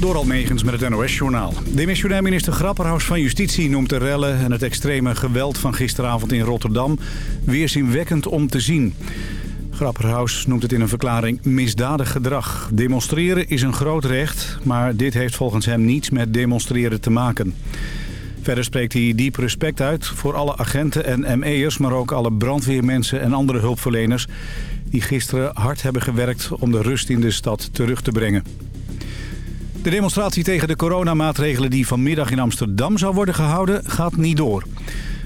Door Almegens met het NOS-journaal. Demissionair minister Grapperhaus van Justitie noemt de rellen... en het extreme geweld van gisteravond in Rotterdam... weerzinwekkend om te zien. Grapperhaus noemt het in een verklaring misdadig gedrag. Demonstreren is een groot recht, maar dit heeft volgens hem niets met demonstreren te maken. Verder spreekt hij diep respect uit voor alle agenten en ME'ers... maar ook alle brandweermensen en andere hulpverleners... die gisteren hard hebben gewerkt om de rust in de stad terug te brengen. De demonstratie tegen de coronamaatregelen die vanmiddag in Amsterdam zou worden gehouden gaat niet door.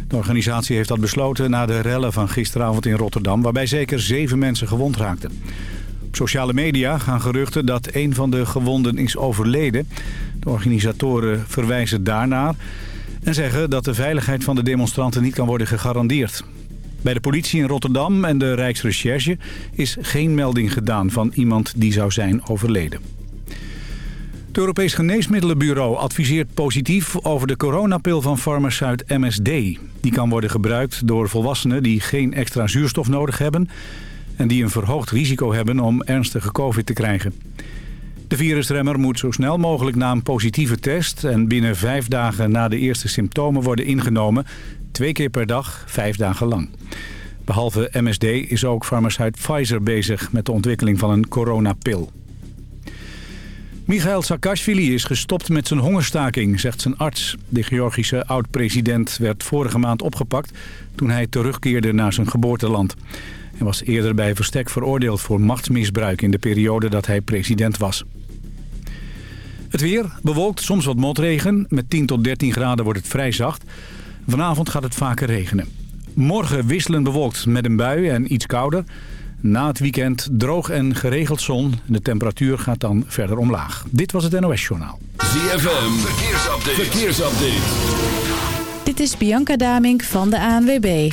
De organisatie heeft dat besloten na de rellen van gisteravond in Rotterdam... waarbij zeker zeven mensen gewond raakten. Op sociale media gaan geruchten dat een van de gewonden is overleden. De organisatoren verwijzen daarnaar en zeggen dat de veiligheid van de demonstranten niet kan worden gegarandeerd. Bij de politie in Rotterdam en de Rijksrecherche is geen melding gedaan van iemand die zou zijn overleden. Het Europees Geneesmiddelenbureau adviseert positief over de coronapil van farmaceut MSD. Die kan worden gebruikt door volwassenen die geen extra zuurstof nodig hebben... en die een verhoogd risico hebben om ernstige covid te krijgen. De virusremmer moet zo snel mogelijk na een positieve test... en binnen vijf dagen na de eerste symptomen worden ingenomen... twee keer per dag, vijf dagen lang. Behalve MSD is ook farmaceut Pfizer bezig met de ontwikkeling van een coronapil. Michail Saakashvili is gestopt met zijn hongerstaking, zegt zijn arts. De Georgische oud-president werd vorige maand opgepakt toen hij terugkeerde naar zijn geboorteland. Hij was eerder bij verstek veroordeeld voor machtsmisbruik in de periode dat hij president was. Het weer bewolkt, soms wat motregen. Met 10 tot 13 graden wordt het vrij zacht. Vanavond gaat het vaker regenen. Morgen wisselend bewolkt met een bui en iets kouder. Na het weekend droog en geregeld zon. De temperatuur gaat dan verder omlaag. Dit was het NOS Journaal. ZFM, verkeersupdate. verkeersupdate. Dit is Bianca Damink van de ANWB.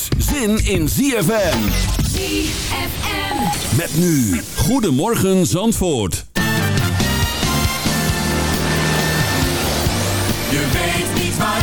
zin in ZFM. ZFM. Met nu, Goedemorgen Zandvoort. Je weet niet wat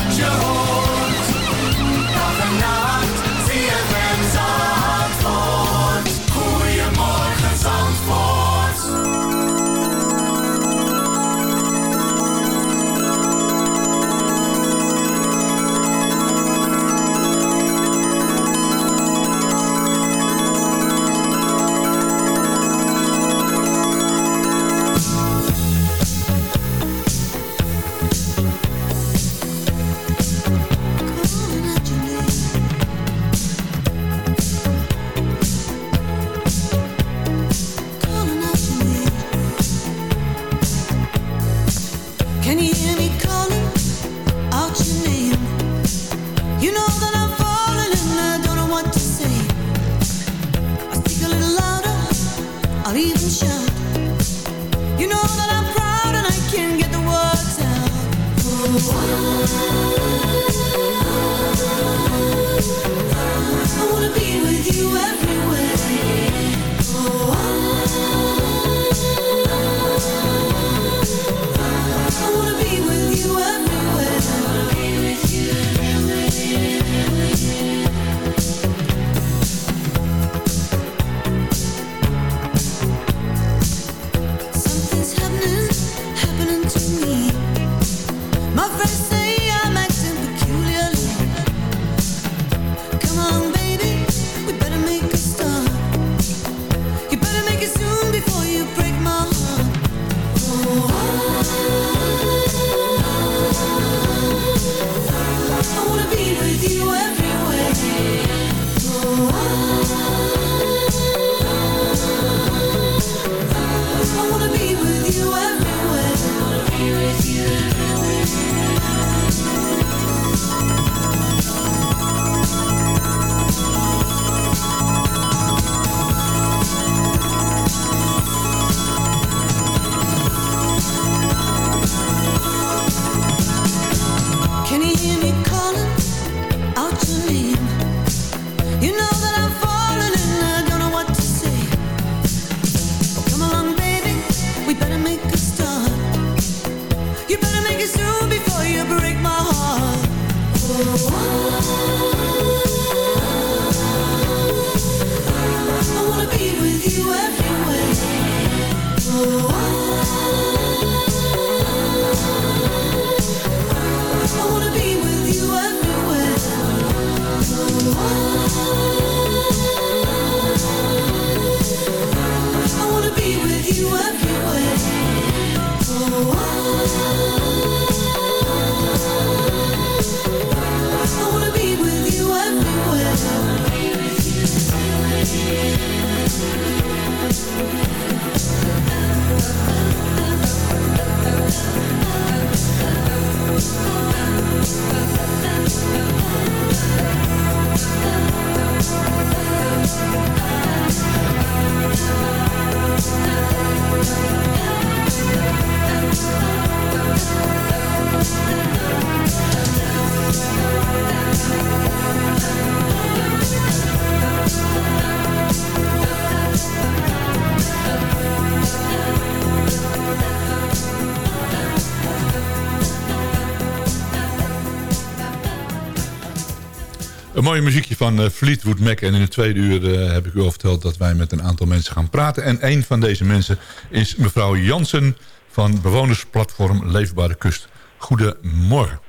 Een mooi muziekje van eh, Fleetwood Mac. En in het tweede uur eh, heb ik u al verteld dat wij met een aantal mensen gaan praten. En een van deze mensen is mevrouw Jansen van bewonersplatform Leefbare Kust. Goedemorgen.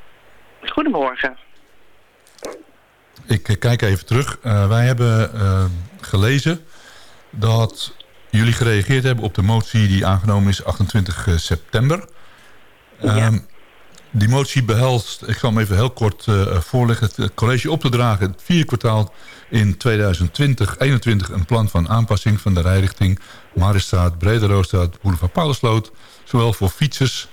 Goedemorgen. Ik eh, kijk even terug. Wij hebben gelezen dat jullie gereageerd hebben op de motie die aangenomen is 28 september. Ehm, die motie behelst, ik zal hem even heel kort eh, voorleggen... het, het college op te dragen het vierde kwartaal in 2020 21 een plan van aanpassing van de rijrichting Marisstraat, Brederoostraat, Boulevard Paulusloot... zowel voor fietsers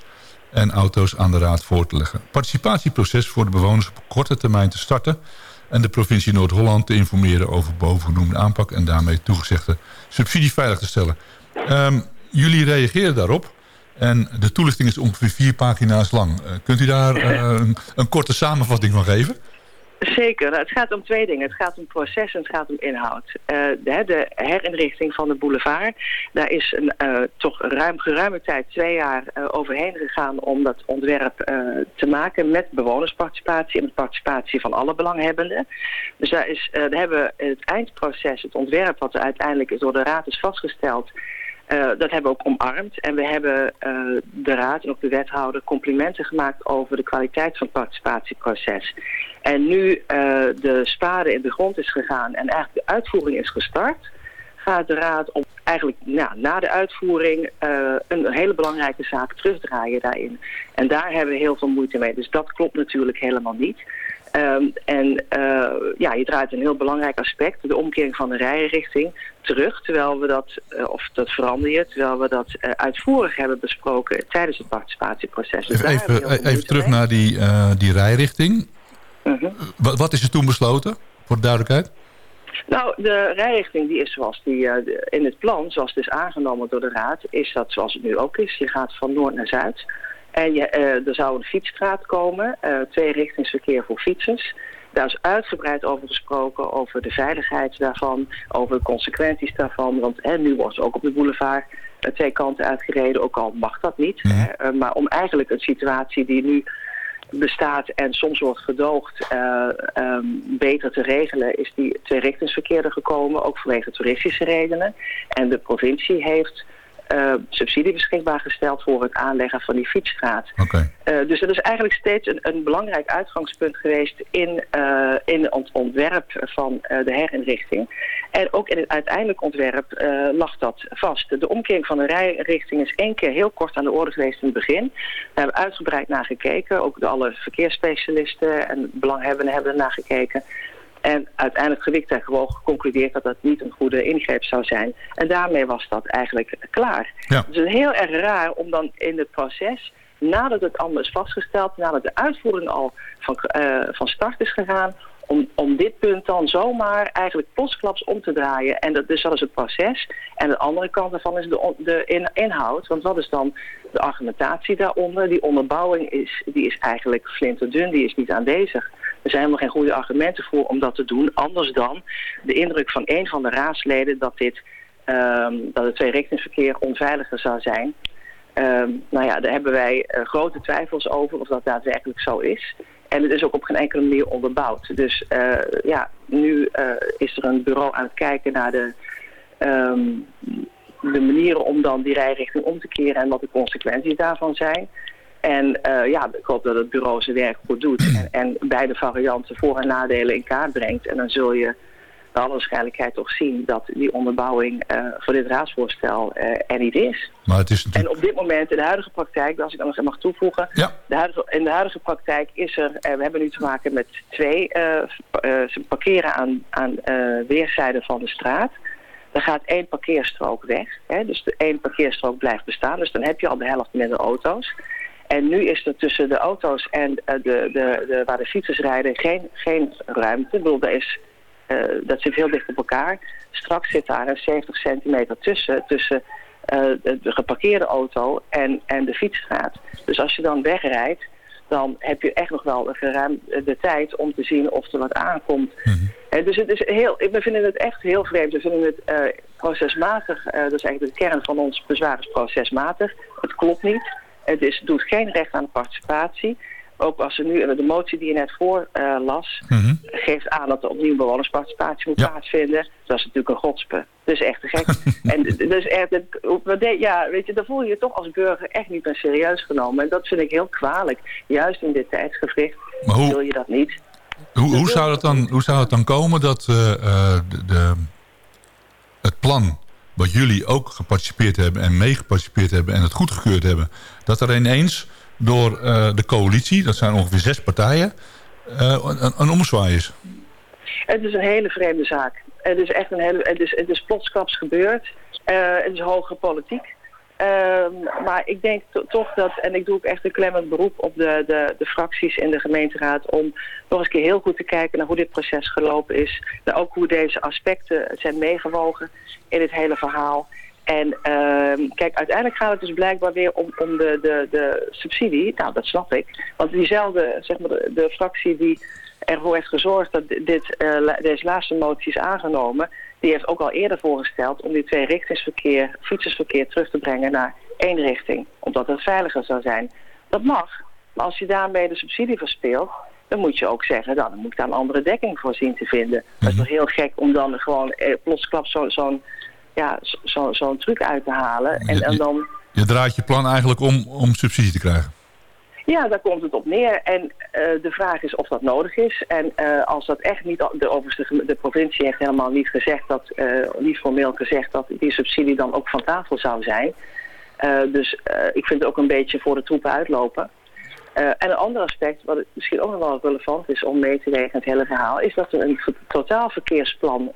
en auto's aan de raad voor te leggen. Participatieproces voor de bewoners op korte termijn te starten... en de provincie Noord-Holland te informeren over bovengenoemde aanpak... en daarmee toegezegde subsidie veilig te stellen. Ehm, jullie reageren daarop... En de toelichting is ongeveer vier pagina's lang. Eh, kunt u daar eh, een, een korte samenvatting van geven? Zeker. Nou, het gaat om twee dingen. Het gaat om proces en het gaat om inhoud. Eh, de, de herinrichting van de boulevard, daar is een, toch ruim, geruime tijd, twee jaar overheen gegaan om dat ontwerp te maken met bewonersparticipatie en met participatie van alle belanghebbenden. Dus daar, is, daar hebben we het eindproces, het ontwerp wat uiteindelijk door de raad is vastgesteld, dat hebben we ook omarmd. En we hebben eh, de raad en ook de wethouder complimenten gemaakt over de kwaliteit van het participatieproces. En nu eh, de spade in de grond is gegaan en eigenlijk de uitvoering is gestart, gaat de raad op eigenlijk ja, na de uitvoering eh, een hele belangrijke zaak terugdraaien daarin. En daar hebben we heel veel moeite mee. Dus dat klopt natuurlijk helemaal niet. Ehm, en eh, ja, je draait een heel belangrijk aspect, de omkering van de rijrichting, terug. Terwijl we dat, eh, of dat verander je, terwijl we dat eh, uitvoerig hebben besproken tijdens het participatieproces. Dus Even, terug mee. naar die, die rijrichting. Mhm. Wat, wat is er toen besloten, voor de duidelijkheid? Nou, de rijrichting die is zoals die in het plan, zoals het is aangenomen door de raad, is dat zoals het nu ook is. Je gaat van noord naar zuid. En je, eh, er zou een fietsstraat komen, eh tweerichtingsverkeer voor fietsers. Daar is uitgebreid over gesproken, over de veiligheid daarvan, over de consequenties daarvan. Want hè, nu wordt ook op de boulevard eh, twee kanten uitgereden, ook al mag dat niet. Mhm. Hè, maar om eigenlijk een situatie die nu bestaat en soms wordt gedoogd eh, ehm, beter te regelen, is die tweerichtingsverkeer er gekomen, ook vanwege toeristische redenen. En de provincie heeft eh, subsidie beschikbaar gesteld voor het aanleggen van die fietsstraat. Eh, dus dat is eigenlijk steeds een, een belangrijk uitgangspunt geweest in, eh, in het ontwerp van de herinrichting. En ook in het uiteindelijk ontwerp lag dat vast. De omkering van de rijrichting is één keer heel kort aan de orde geweest in het begin. Daar hebben we uitgebreid naar gekeken. Ook de alle verkeersspecialisten en belanghebbenden hebben er naar gekeken. En uiteindelijk gewikt en gewoon geconcludeerd dat dat niet een goede ingreep zou zijn. En daarmee was dat eigenlijk klaar. Ja. Dus het is heel erg raar om dan in het proces, nadat het allemaal is vastgesteld, nadat de uitvoering al van, eh, van start is gegaan, om, om dit punt dan zomaar eigenlijk plotsklaps om te draaien. En dat, dus dat is het proces. En de andere kant daarvan is de, de in- inhoud. Want wat is dan de argumentatie daaronder? Die onderbouwing is, die is eigenlijk flinterdun, die is niet aanwezig. Er zijn helemaal geen goede argumenten voor om dat te doen. Anders dan de indruk van een van de raadsleden dat, dit, ehm, dat het tweerichtingsverkeer onveiliger zou zijn. Ehm, nou ja, daar hebben wij eh, grote twijfels over of dat daadwerkelijk zo is. En het is ook op geen enkele manier onderbouwd. Dus eh, ja, nu eh, is er een bureau aan het kijken naar de, ehm, de manieren om dan die rijrichting om te keren en wat de consequenties daarvan zijn. En eh, ja, ik hoop dat het bureau zijn werk goed doet en, en beide varianten voor- en nadelen in kaart brengt. En dan zul je naar alle waarschijnlijkheid toch zien dat die onderbouwing eh, voor dit raadsvoorstel eh, er niet is. Maar het is En natuurlijk... op dit moment in de huidige praktijk, als ik dan nog even mag toevoegen, Ja. de huidige, in de huidige praktijk is er, we hebben nu te maken met twee, ze parkeren aan, aan weerszijden van de straat. Er gaat één parkeerstrook weg, hè, dus de één parkeerstrook blijft bestaan, dus dan heb je al de helft minder auto's. En nu is er tussen de auto's en eh, de, de, de, waar de fietsers rijden geen, geen ruimte. Ik bedoel, daar is, eh, dat zit heel dicht op elkaar. Straks zit daar een 70 centimeter tussen, tussen eh, de, de geparkeerde auto en, en de fietsstraat. Dus als je dan wegrijdt, dan heb je echt nog wel geruim de tijd om te zien of er wat aankomt. Eh, dus het is heel, we vinden het echt heel vreemd. We vinden het procesmatig, dat is eigenlijk de kern van ons bezwaar is procesmatig. Het klopt niet. Het is, doet geen recht aan participatie. Ook als er nu, de motie die je net voor eh, las, Mhm. geeft aan dat er opnieuw bewonersparticipatie moet Ja. plaatsvinden. Dat is natuurlijk een godspe. Dat is echt te gek. en dus echt, de- ja, weet je, dan voel je je toch als burger echt niet meer serieus genomen. En dat vind ik heel kwalijk. Juist in dit tijdsgevricht Maar hoe- wil je dat niet. Hoe, hoe, zou het dan, hoe zou het dan komen dat eh, eh, de, de, het plan wat jullie ook geparticipeerd hebben en meegeparticipeerd hebben en het goedgekeurd hebben, dat er ineens door eh, de coalitie, dat zijn ongeveer zes partijen, eh, een, een omzwaai is? Het is een hele vreemde zaak. Het is echt een hele, het is, het is gebeurd. Eh, het is hoge politiek. Ehm, maar ik denk to- toch dat, en ik doe ook echt een klemmend beroep op de, de, de fracties in de gemeenteraad om nog eens een keer heel goed te kijken naar hoe dit proces gelopen is. Naar ook hoe deze aspecten zijn meegewogen in het hele verhaal. En ehm, kijk, uiteindelijk gaat het dus blijkbaar weer om, om de, de, de subsidie. Nou, dat snap ik. Want diezelfde, zeg maar, de, fractie die ervoor heeft gezorgd dat dit, eh, deze laatste motie is aangenomen... die heeft ook al eerder voorgesteld om die twee richtingsverkeer, fietsersverkeer terug te brengen naar één richting. Omdat het veiliger zou zijn. Dat mag, maar als je daarmee de subsidie verspeelt... dan moet je ook zeggen, nou, dan moet ik daar een andere dekking voor zien te vinden. Dat is toch heel gek om dan gewoon eh, plotsklap zo- zo'n ja, zo- zo- zo'n truc uit te halen. En, Je- en dan... Je draait je plan eigenlijk om, om subsidie te krijgen. Ja, daar komt het op neer. En eh, de vraag is of dat nodig is. En eh, als dat echt niet... De, overigens, de, provincie heeft helemaal niet gezegd dat... eh, niet formeel gezegd dat die subsidie dan ook van tafel zou zijn. Dus ik vind het ook een beetje voor de troepen uitlopen. En een ander aspect, wat misschien ook nog wel relevant is om mee te wegen het hele verhaal... is dat er een totaalverkeersplan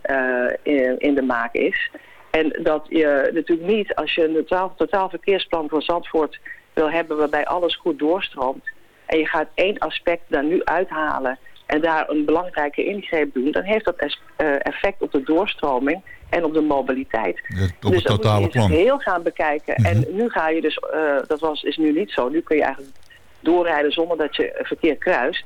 in, in de maak is... En dat je natuurlijk niet, als je een totaal, totaalverkeersplan voor Zandvoort wil hebben waarbij alles goed doorstroomt. En je gaat één aspect daar nu uithalen en daar een belangrijke ingreep doen. Dan heeft dat eh, effect op de doorstroming en op de mobiliteit. Het- op dus het totale dat moet je plan. heel gaan bekijken. En nu ga je dus, eh, dat was, is nu niet zo. Nu kun je eigenlijk doorrijden zonder dat je verkeer kruist.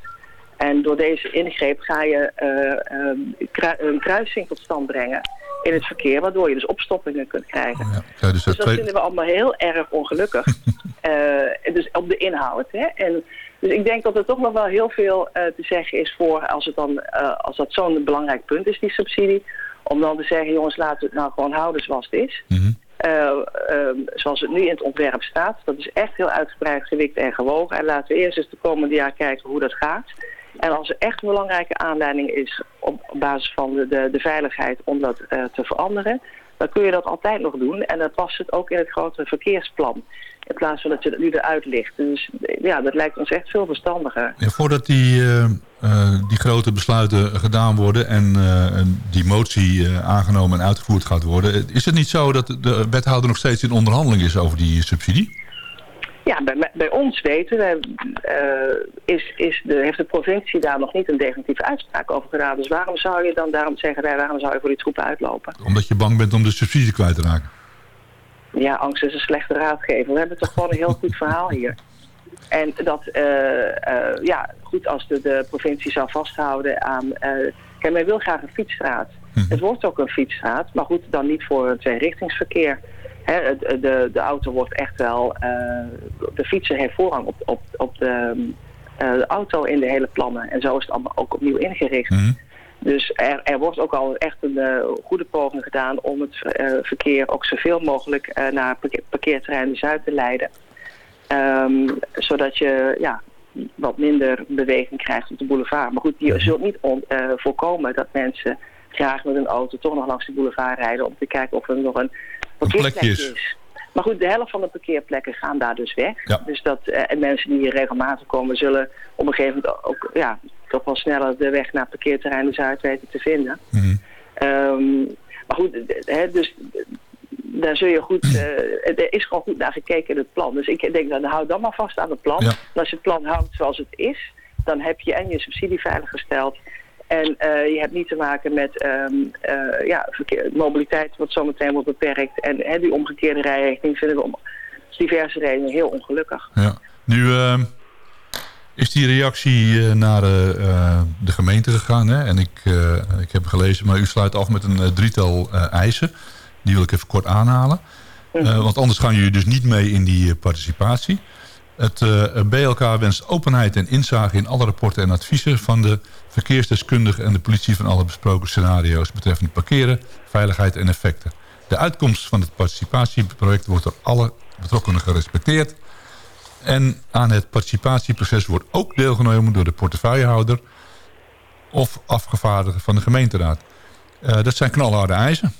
En door deze ingreep ga je eh, ehm, kru- een kruising tot stand brengen in het verkeer, waardoor je dus opstoppingen kunt krijgen. Ja, ja, dus Dus dat twee- vinden we allemaal heel erg ongelukkig. Eh, dus op de inhoud. Hè? En, dus ik denk dat er toch nog wel heel veel eh, te zeggen is voor als, het dan, eh, als dat zo'n belangrijk punt is, die subsidie. Om dan te zeggen, jongens, laten we het nou gewoon houden zoals het is. Mhm. eh, ehm, zoals het nu in het ontwerp staat. Dat is echt heel uitgebreid gewikt en gewogen. En laten we eerst eens de komende jaar kijken hoe dat gaat. En als er echt een belangrijke aanleiding is op basis van de, de, de veiligheid om dat eh, te veranderen, dan kun je dat altijd nog doen. En dan past het ook in het grotere verkeersplan. In plaats van dat je het nu eruit ligt. Dus ja, dat lijkt ons echt veel verstandiger. Ja, voordat die, eh, eh, die grote besluiten gedaan worden en eh, die motie eh, aangenomen en uitgevoerd gaat worden... is het niet zo dat de wethouder nog steeds in onderhandeling is over die subsidie? Ja, bij, bij ons weten we, eh, is, is de, heeft de provincie daar nog niet een definitieve uitspraak over gedaan. Dus waarom zou je dan daarom zeggen wij, waarom zou je voor die troepen uitlopen? Omdat je bang bent om de subsidie kwijt te raken. Ja, angst is een slechte raadgever. We hebben toch gewoon een heel goed verhaal hier. En dat, eh, eh, ja, goed als de, de provincie zou vasthouden aan... kijk, men wil graag een fietsstraat. Het wordt ook een fietsstraat, maar goed, dan niet voor het tweerichtingsverkeer. De, de auto wordt echt wel... eh, de fietser heeft voorrang op, op, op de, eh, de auto in de hele plannen. En zo is het allemaal ook opnieuw ingericht. Mhm. Dus er, er wordt ook al echt een eh, goede poging gedaan om het verkeer ook zoveel mogelijk eh, naar parkeer, parkeerterrein de Zuid te leiden. Ehm, zodat je ja, wat minder beweging krijgt op de boulevard. Maar goed, je zult niet on- voorkomen dat mensen graag met een auto toch nog langs de boulevard rijden om te kijken of er nog een Maar goed, de helft van de parkeerplekken gaan daar dus weg. Ja. Dus dat, eh, en mensen die hier regelmatig komen zullen op een gegeven moment ook ja, toch wel sneller de weg naar parkeerterrein de Zuid weten te vinden. Mhm. Ehm, maar goed, hè, dus daar zul je goed, eh, er is gewoon goed naar gekeken in het plan. Dus ik denk, dan hou dan maar vast aan het plan. Ja. En als je het plan houdt zoals het is, dan heb je en je subsidie veiliggesteld. En eh, je hebt niet te maken met ehm, eh, ja, verkeer, mobiliteit wat zometeen wordt beperkt. En hè, die omgekeerde rijrichting vinden we om diverse redenen heel ongelukkig. Ja. Nu eh, is die reactie eh, naar de gemeente gegaan. Hè? En ik, ik heb gelezen, maar u sluit af met een drietal eisen. Die wil ik even kort aanhalen. Eh, want anders gaan jullie dus niet mee in die participatie. Het BLK wenst openheid en inzage in alle rapporten en adviezen... van de verkeersdeskundigen en de politie van alle besproken scenario's... betreffende parkeren, veiligheid en effecten. De uitkomst van het participatieproject wordt door alle betrokkenen gerespecteerd... En aan het participatieproces wordt ook deelgenomen door de portefeuillehouder of afgevaardigde van de gemeenteraad. Eh, dat zijn knalharde eisen.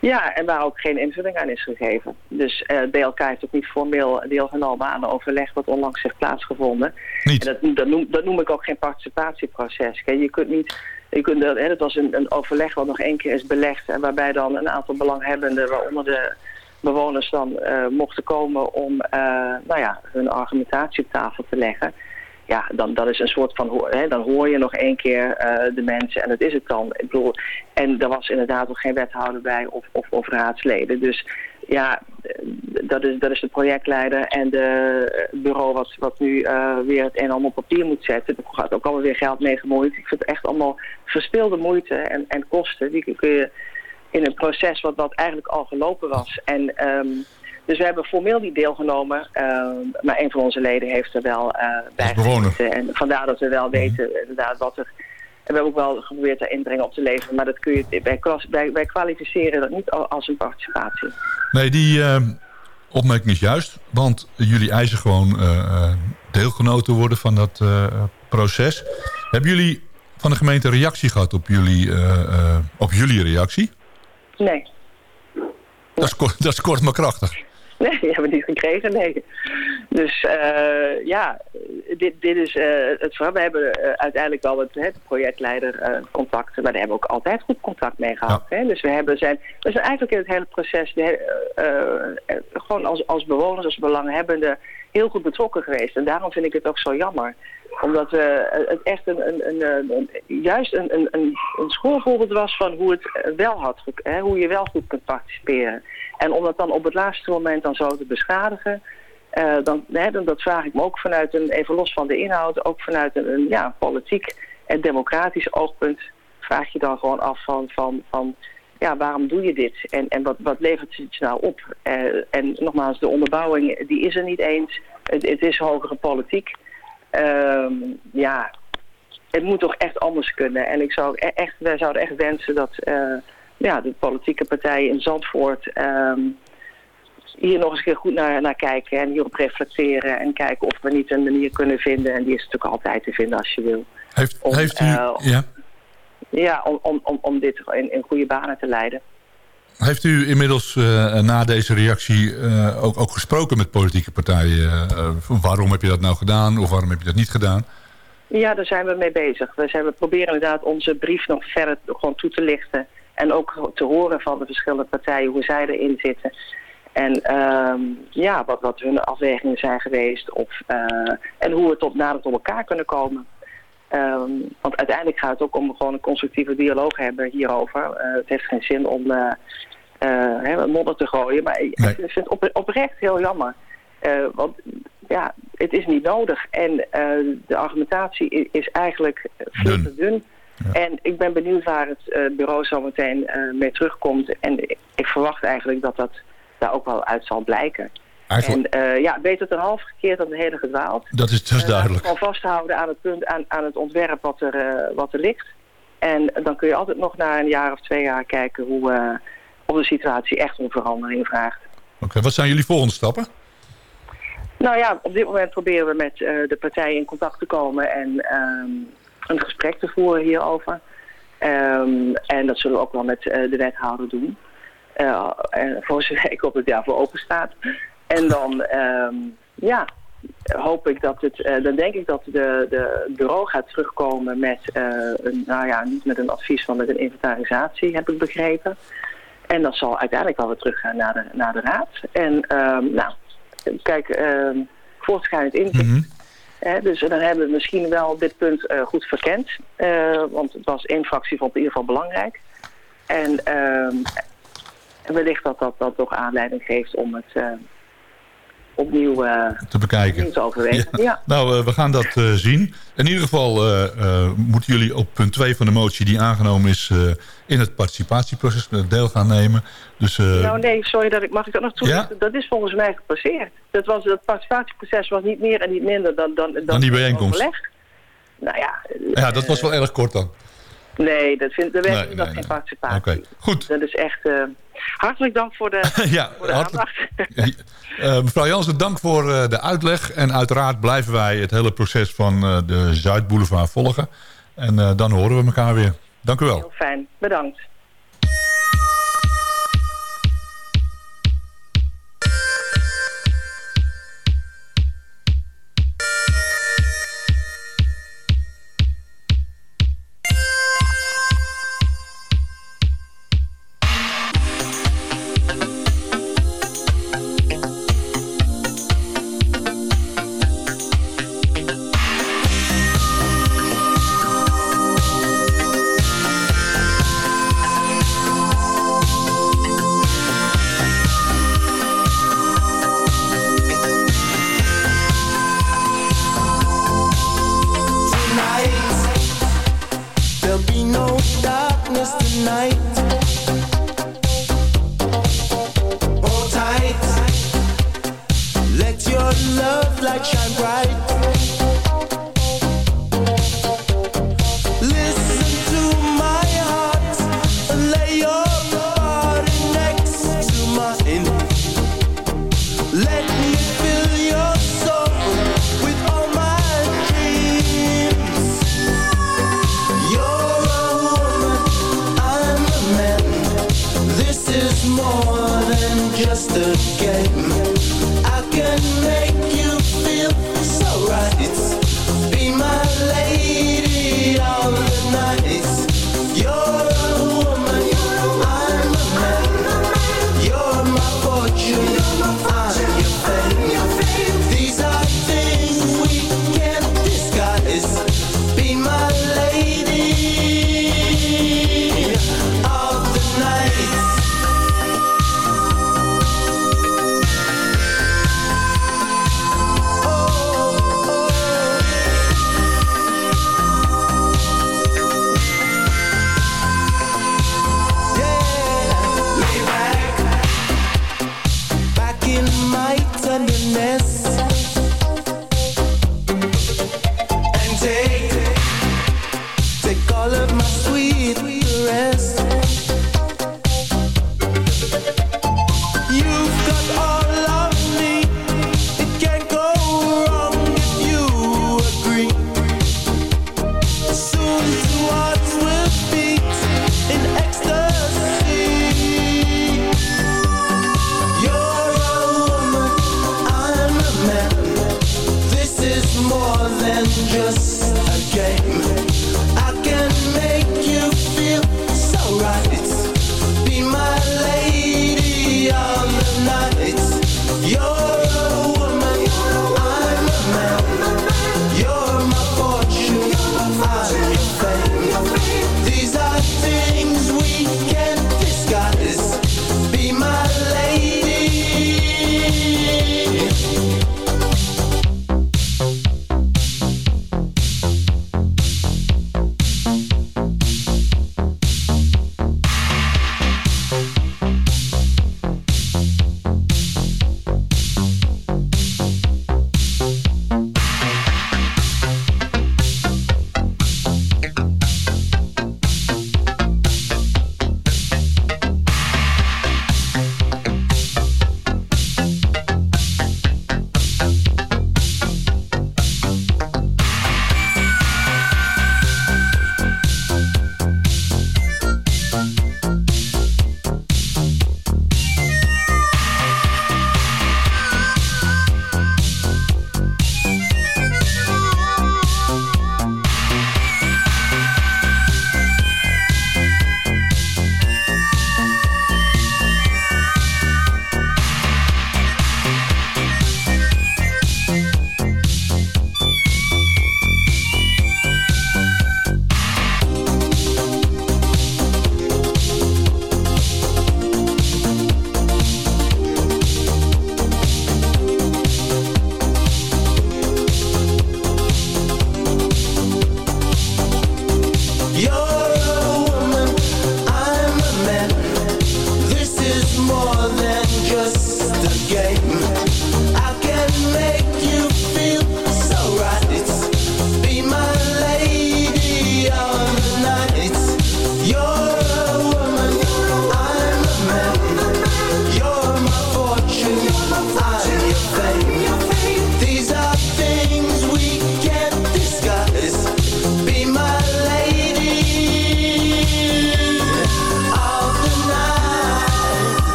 Ja, en waar ook geen invulling aan is gegeven. Dus eh BLK heeft ook niet formeel deelgenomen aan een overleg wat onlangs heeft plaatsgevonden. Niet. En dat, dat, noem, dat noem ik ook geen participatieproces. Kijk, je kunt niet, je kunt, dat- hè, dat was een, een overleg wat nog één keer is belegd en waarbij dan een aantal belanghebbenden, waaronder de bewoners dan eh, mochten komen om eh, nou ja, hun argumentatie op tafel te leggen. Ja, dan dat is een soort van, hè, dan hoor je nog één keer eh, de mensen en dat is het dan. Ik bedoel, en er was inderdaad ook geen wethouder bij of, of, of raadsleden. Dus ja, eh, dat is, dat is de projectleider en de eh, bureau wat, wat nu weer het een en ander op papier moet zetten. Er gaat ook allemaal weer geld mee gemoeid. Ik vind het echt allemaal verspilde moeite en, en kosten. Die kun je in een proces wat, wat eigenlijk al gelopen was. En, ehm, dus we hebben formeel niet deelgenomen, ehm, maar een van onze leden heeft er wel eh bij gezeten. En vandaar dat we wel weten inderdaad wat er... En we hebben ook wel geprobeerd daar indringen op te leveren, maar dat kun je, wij kwalificeren dat niet al- als een participatie. Nee, die eh, opmerking is juist. Want jullie eisen gewoon eh, eh, deelgenoten worden van dat proces. Hebben jullie van de gemeente reactie gehad op jullie, op jullie reactie? Nee. Dat is, kort, dat is kort maar krachtig. Nee, die hebben we niet gekregen, nee. Dus eh, ja, dit, dit is eh, het verhaal. We hebben eh, uiteindelijk wel met het projectleider contacten, maar daar hebben we ook altijd goed contact mee gehad. Hè? Dus we, hebben zijn, we zijn eigenlijk in het hele proces de, gewoon als, als bewoners, als belanghebbenden heel goed betrokken geweest. En daarom vind ik het ook zo jammer. Omdat eh, het echt een, een, een, een- juist een, een, schoolvoorbeeld was van hoe het wel had, hè, hoe je wel goed kunt participeren. En om dat dan op het laatste moment dan zo te beschadigen, eh, dan, hè, dan, dat vraag ik me ook vanuit een, even los van de inhoud, ook vanuit een, een ja, politiek en democratisch oogpunt, vraag je dan gewoon af van, van, van ja, waarom doe je dit? En, en wat, wat levert het nou op? Eh, en nogmaals, de onderbouwing, die is er niet eens. Het is hogere politiek. Ehm, ja, het moet toch echt anders kunnen. En ik zou e- echt, wij zouden echt wensen dat, eh, ja, de politieke partijen in Zandvoort ehm, hier nog eens een keer goed naar, naar kijken en hierop reflecteren en kijken of we niet een manier kunnen vinden. En die is natuurlijk altijd te vinden als je wil. Heeft, Om, heeft u, eh, ja, Ja, om, om, om, om dit in, in goede banen te leiden. Heeft u inmiddels eh, na deze reactie eh, ook, ook gesproken met politieke partijen? Eh, waarom heb je dat nou gedaan of waarom heb je dat niet gedaan? Ja, daar zijn we mee bezig. We, zijn, we proberen inderdaad onze brief nog verder gewoon toe te lichten. En ook te horen van de verschillende partijen hoe zij erin zitten. En ehm, ja, wat, wat hun afwegingen zijn geweest. Of, en hoe we tot nader tot elkaar kunnen komen. Ehm, want uiteindelijk gaat het ook om gewoon een constructieve dialoog hebben hierover. Eh, het heeft geen zin om hè, modder te gooien. Maar ik vind het op, oprecht heel jammer. Want ja, het is niet nodig. En de argumentatie is eigenlijk veel te dun. En ik ben benieuwd waar het bureau zo meteen eh, mee terugkomt. En ik verwacht eigenlijk dat dat daar ook wel uit zal blijken. Eigenlijk, En eh, ja, beter ten halve gekeerd dan de hele gedwaald. dat is, Eh, duidelijk. Gewoon vasthouden aan het punt, aan, aan het ontwerp wat er, eh, wat er ligt. En dan kun je altijd nog na een jaar of twee jaar kijken hoe, of de situatie echt om verandering vraagt. Oké, wat zijn jullie volgende stappen? Nou ja, op dit moment proberen we met de partijen in contact te komen en ehm, een gesprek te voeren hierover. Ehm, en dat zullen we ook wel met eh, de wethouder doen. En voor zover ik op het daarvoor open staat. En dan, ehm, ja, hoop ik dat het, eh, dan denk ik dat de, de bureau gaat terugkomen met, eh, een, nou ja, niet met een advies, maar met een inventarisatie, heb ik begrepen. En dat zal uiteindelijk wel weer teruggaan naar de, naar de raad. En ehm, nou, kijk, ehm voortschrijdend inzicht. Mhm. Dus dan hebben we misschien wel dit punt eh, goed verkend. Want het was één fractie vond het in ieder geval belangrijk. En wellicht dat dat, dat toch aanleiding geeft om het opnieuw, eh, Te bekijken. te overwegen. Ja. Nou, eh, we gaan dat eh, zien. In ieder geval moeten jullie op punt 2 van de motie die aangenomen is... in het participatieproces deel gaan nemen. Dus Nou nee, sorry dat ik mag ik dat nog toelichten. Dat is volgens mij gepasseerd. Dat, was, dat participatieproces was niet meer en niet minder dan, dan, dan, Dan die bijeenkomst. overleg. Nou ja, ja, dat was wel erg kort dan. nee, dat vind, de wet Nee, dat nee, geen participatie. Oké, goed. Dat is echt... hartelijk dank voor de, ja, voor de hartelijk. aandacht. Eh, mevrouw Jansen, dank voor eh, de uitleg. En uiteraard blijven wij het hele proces van eh, de Zuidboulevard volgen. En dan horen we elkaar weer. Dank u wel. Heel fijn, bedankt.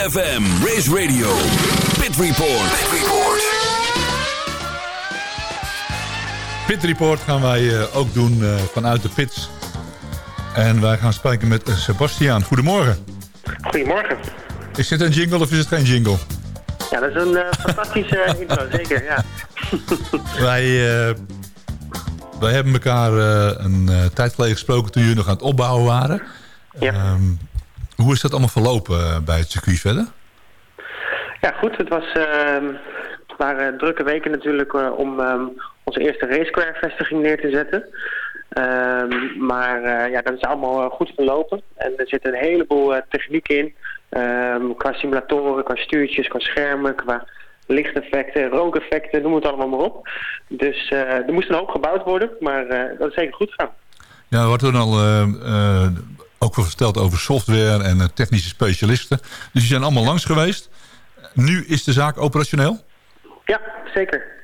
ZFM, Race Radio, Pit Report. Pit Report. Pit Report gaan wij eh, ook doen eh, vanuit de pits. En wij gaan spreken met eh, Sebastiaan. Goedemorgen. Goedemorgen. Is dit een jingle of is het geen jingle? Ja, dat is een fantastische intro, zeker. Ja. Wij, eh, wij hebben elkaar eh, een eh, tijd geleden gesproken toen jullie nog aan het opbouwen waren. Ja. Ehm, hoe is dat allemaal verlopen eh, bij het circuit verder? ja, goed. Het, was, ehm, het waren drukke weken natuurlijk eh, om ehm, onze eerste racecar-vestiging neer te zetten. Ehm, maar eh, ja, dat is allemaal goed verlopen. En er zit een heleboel eh, techniek in. ehm, qua simulatoren, qua stuurtjes, qua schermen, qua lichteffecten, rookeffecten, noem het allemaal maar op. Dus er moest een hoop gebouwd worden, maar dat is zeker goed gegaan. Ja, er wordt toen al eh, eh, ook wel verteld over software en eh, technische specialisten. Dus die zijn allemaal langs geweest. Nu is de zaak operationeel? Ja, zeker.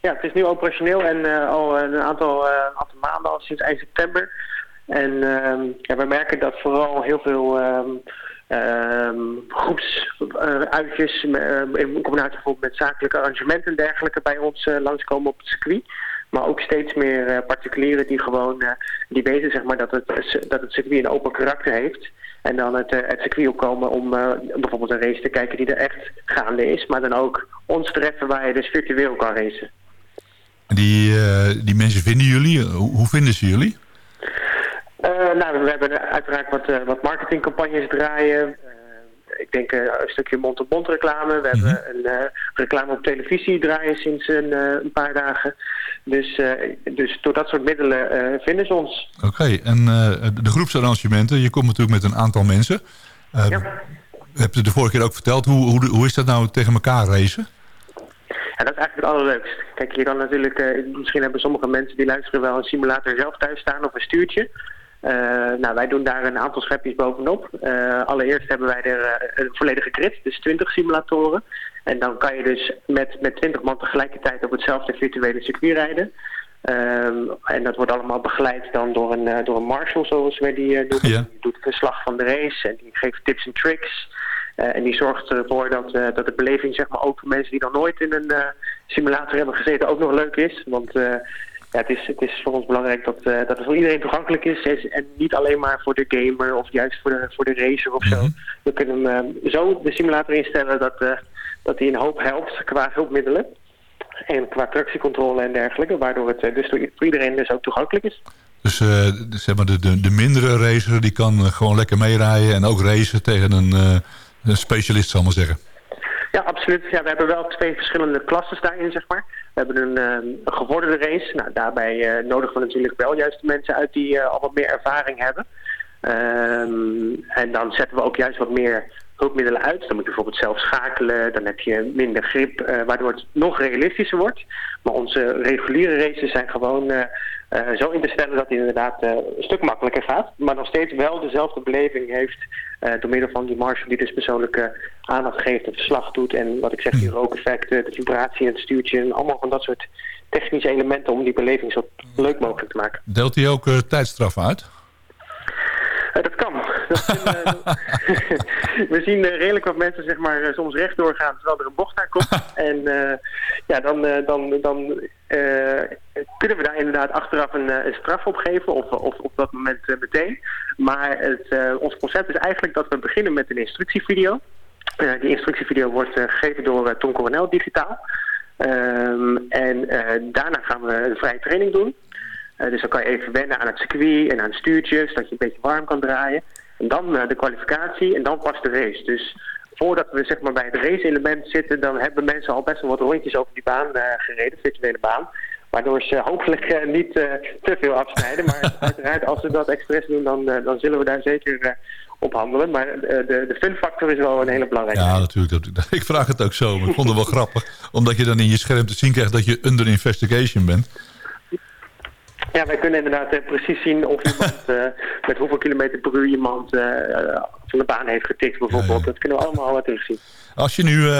Ja, het is nu operationeel en eh, al een aantal, eh, aantal maanden, al sinds eind september. En ehm, ja, we merken dat vooral heel veel ehm ehm, groepsuitjes in combinatie bijvoorbeeld met zakelijke arrangementen en dergelijke bij ons eh, langskomen op het circuit. Maar ook steeds meer eh, particulieren die gewoon eh, die weten zeg maar, dat, het, dat het circuit een open karakter heeft. En dan het, eh, het circuit opkomen om eh, bijvoorbeeld een race te kijken die er echt gaande is. Maar dan ook ons treffen waar je dus virtueel kan racen. Die, eh, die mensen vinden jullie. Hoe, vinden ze jullie? Eh, nou, we hebben uiteraard wat, eh, wat marketingcampagnes draaien. Ik denk eh, een stukje mond-op-mond reclame. We hebben een eh, reclame op televisie draaien sinds een, eh, een paar dagen. Dus, dus door dat soort middelen vinden ze ons. Oké, en de groepsarrangementen. Je komt natuurlijk met een aantal mensen. Ja. Heb je de vorige keer ook verteld. Hoe, hoe, hoe is dat nou tegen elkaar racen? Ja, dat is eigenlijk het allerleukst. Kijk, je kan natuurlijk, misschien hebben sommige mensen die luisteren wel een simulator zelf thuis staan of een stuurtje. Eh, nou, wij doen daar een aantal schepjes bovenop. Eh, allereerst hebben wij er eh, een volledige grid, dus 20 simulatoren. En dan kan je dus met, met 20 man tegelijkertijd op hetzelfde virtuele circuit rijden. Ehm, en dat wordt allemaal begeleid dan door een, eh, door een marshal, zoals wij die doen. Die doet verslag van de race en die geeft tips en tricks. En die zorgt ervoor dat, dat de beleving, zeg maar, ook voor mensen die nog nooit in een simulator hebben gezeten, ook nog leuk is. Want eh, ja, het, is, het is voor ons belangrijk dat, eh, dat het voor iedereen toegankelijk is. En niet alleen maar voor de gamer of juist voor de, voor de racer of zo. We kunnen hem eh, zo de simulator instellen dat, eh, dat hij een hoop helpt qua hulpmiddelen. En qua tractiecontrole en dergelijke, waardoor het dus voor iedereen dus ook toegankelijk is. Dus de- zeg maar de, de, de mindere racer die kan gewoon lekker meerijden... en ook racen tegen een, een specialist, zal ik maar zeggen. Ja, absoluut. Ja, we hebben wel twee verschillende klassen daarin, zeg maar. We hebben een, eh, een gevorderde race. Nou, daarbij eh, nodigen we natuurlijk wel juist de mensen uit die eh, al wat meer ervaring hebben. Ehm, en dan zetten we ook juist wat meer hulpmiddelen uit. Dan moet je bijvoorbeeld zelf schakelen, dan heb je minder grip, eh, waardoor het nog realistischer wordt. Maar onze reguliere races zijn gewoon eh, zo in te stellen dat het inderdaad eh, een stuk makkelijker gaat. Maar nog steeds wel dezelfde beleving heeft eh, door middel van die marshal die dus persoonlijke aandacht geeft, het verslag doet. En wat ik zeg, die rookeffecten, de vibratie en het stuurtje en allemaal van dat soort technische elementen om die beleving zo leuk mogelijk te maken. Deelt hij ook tijdstraf uit? Dat kan. Dat we zien redelijk wat mensen zeg maar, soms rechtdoor gaan terwijl er een bocht aan komt. en ja, dan, dan, dan kunnen we daar inderdaad achteraf een, eh, een straf op geven. Of, of op dat moment eh, meteen. Maar het, eh, ons concept is eigenlijk dat we beginnen met een instructievideo. Eh, die instructievideo wordt eh, gegeven door eh, Tom Coronel digitaal. Ehm, en eh, daarna gaan we een vrije training doen. Eh, dus dan kan je even wennen aan het circuit en aan het stuurtje, zodat je een beetje warm kan draaien. En dan eh, de kwalificatie en dan pas de race. Dus voordat we zeg maar, bij het race-element zitten, dan hebben mensen al best wel wat rondjes over die baan eh, gereden, virtuele baan. Waardoor ze hopelijk eh, niet eh, te veel afsnijden. Maar uiteraard, als ze dat expres doen, dan, dan zullen we daar zeker op handelen. Maar de, de fun factor is wel een hele belangrijke. Ja, natuurlijk. Dat, ik vraag het ook zo. Maar ik vond het wel grappig. Omdat je dan in je scherm te zien krijgt dat je under investigation bent. Ja, wij kunnen inderdaad eh, precies zien of iemand eh, met hoeveel kilometer per uur iemand eh, van de baan heeft getikt bijvoorbeeld. Dat kunnen we allemaal terugzien. Als je nu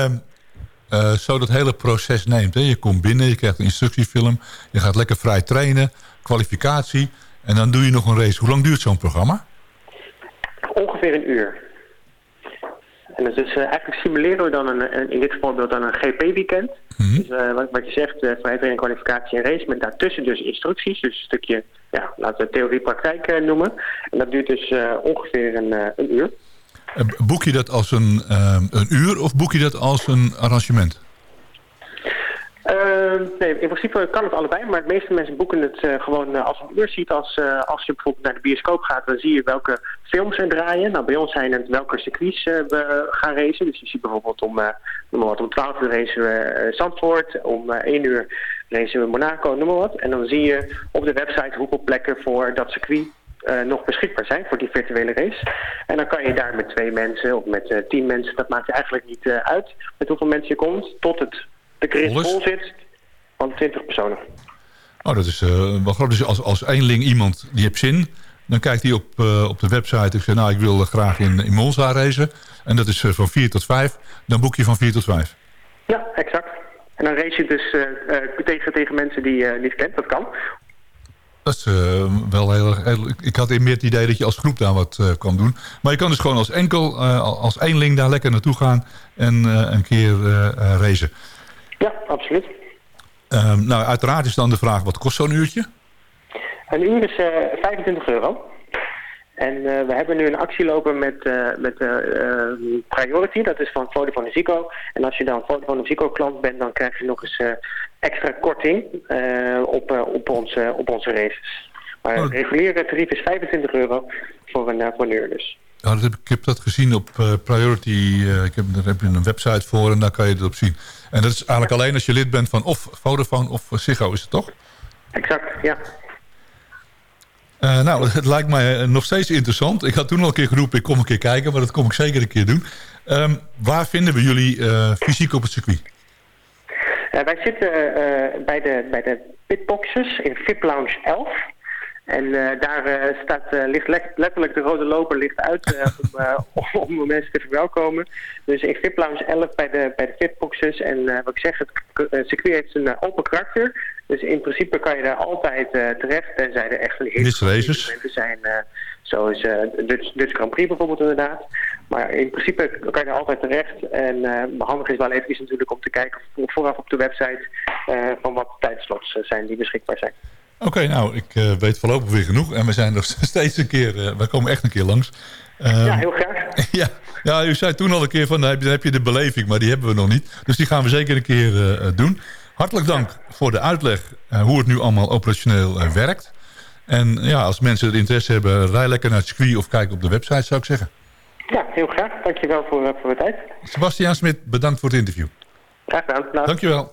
zo dat hele proces neemt. Hè? Je komt binnen, je krijgt een instructiefilm. Je gaat lekker vrij trainen. Kwalificatie. En dan doe je nog een race. Hoe lang duurt zo'n programma? Ongeveer een uur. En dus eh, eigenlijk simuleren we dan een, een- in dit voorbeeld dan een GP-weekend. Dus eh, wat, wat je zegt, uh, training, kwalificatie en race. Met daartussen dus instructies. Dus een stukje, ja, laten we theorie-praktijk noemen. En dat duurt dus ongeveer een, een uur. Boek je dat als een, een uur of boek je dat als een arrangement? Uh, nee, in principe kan het allebei, maar de meeste mensen boeken het uh, gewoon uh, als een uur ziet. Als, uh, als je bijvoorbeeld naar de bioscoop gaat, dan zie je welke films er draaien. Nou, bij ons zijn het welke circuits we gaan racen. Dus je ziet bijvoorbeeld om, noem wat, om 12 uur racen we Zandvoort, om 1 uur racen we Monaco, noem maar wat. En dan zie je op de website hoeveel plekken voor dat circuit nog beschikbaar zijn voor die virtuele race. En dan kan je daar met twee mensen of met uh, tien mensen, dat maakt eigenlijk niet uit met hoeveel mensen je komt, tot het de vol zit van 20 personen. Oh, dat is uh, wel groot. Dus als, als eenling iemand die heeft zin, dan kijkt hij op, uh, op de website. Ik zeg, nou, ik wil graag in, in Monza racen. En dat is uh, van 4 tot 5. Dan boek je van 4 tot 5. Ja, exact. En dan race je dus tegen, tegen mensen die je niet kent. Dat kan. Dat is uh, wel heel erg... Ik had meer het idee dat je als groep daar wat uh, kan doen. Maar je kan dus gewoon als enkel, uh, als eenling daar lekker naartoe gaan... en een keer racen. Ja, absoluut. Um, nou, uiteraard is dan de vraag, wat kost zo'n uurtje? Een uur is 25 euro. En we hebben nu een actie lopen met, met Priority, dat is van Vodafone Zico. En als je dan Vodafone Zico klant bent, dan krijg je nog eens extra korting uh, op, uh, op, onze, op onze races. Maar het oh. reguliere tarief is 25 euro voor een, uh, voor een uur dus. Ja, dat heb, ik heb dat gezien op Priority. ik heb, daar heb je een website voor en daar kan je het op zien. En dat is eigenlijk ja. alleen als je lid bent van of Vodafone of Ziggo, is het toch? Exact, ja. nou, het lijkt mij nog steeds interessant. Ik had toen al een keer geroepen, ik kom een keer kijken, maar dat kom ik zeker een keer doen. Um, waar vinden we jullie fysiek op het circuit? Wij zitten bij, de, bij de pitboxes in VIP Lounge 11. En eh, daar eh, staat, eh, ligt le- letterlijk de rode loper ligt uit om, om mensen te verwelkomen. Dus in VIP Lounge 11 bij de, bij de Fitboxes. En wat ik zeg, het circuit heeft een open karakter. Dus in principe kan je daar altijd terecht. Tenzij er echt een evenementen zijn. zoals Dutch, Dutch Grand Prix bijvoorbeeld inderdaad. Maar in principe kan je daar altijd terecht. En eh handig is wel even natuurlijk om te kijken vo- vooraf op de website van wat tijdslots zijn die beschikbaar zijn. Oké, nou, ik eh, weet voorlopig weer genoeg. En we zijn nog steeds een keer... eh, we komen echt een keer langs. Ehm, ja, heel graag. ja, ja, u zei toen al een keer van, dan heb je, dan heb je de beleving, maar die hebben we nog niet. Dus die gaan we zeker een keer eh, doen. Hartelijk dank voor de uitleg hoe het nu allemaal operationeel werkt. En ja, als mensen er interesse hebben, rij lekker naar het circuit of kijk op de website, zou ik zeggen. Ja, heel graag. Dankjewel voor, voor de tijd. Sebastiaan Smit, bedankt voor het interview. Graag gedaan. Nou. Dankjewel.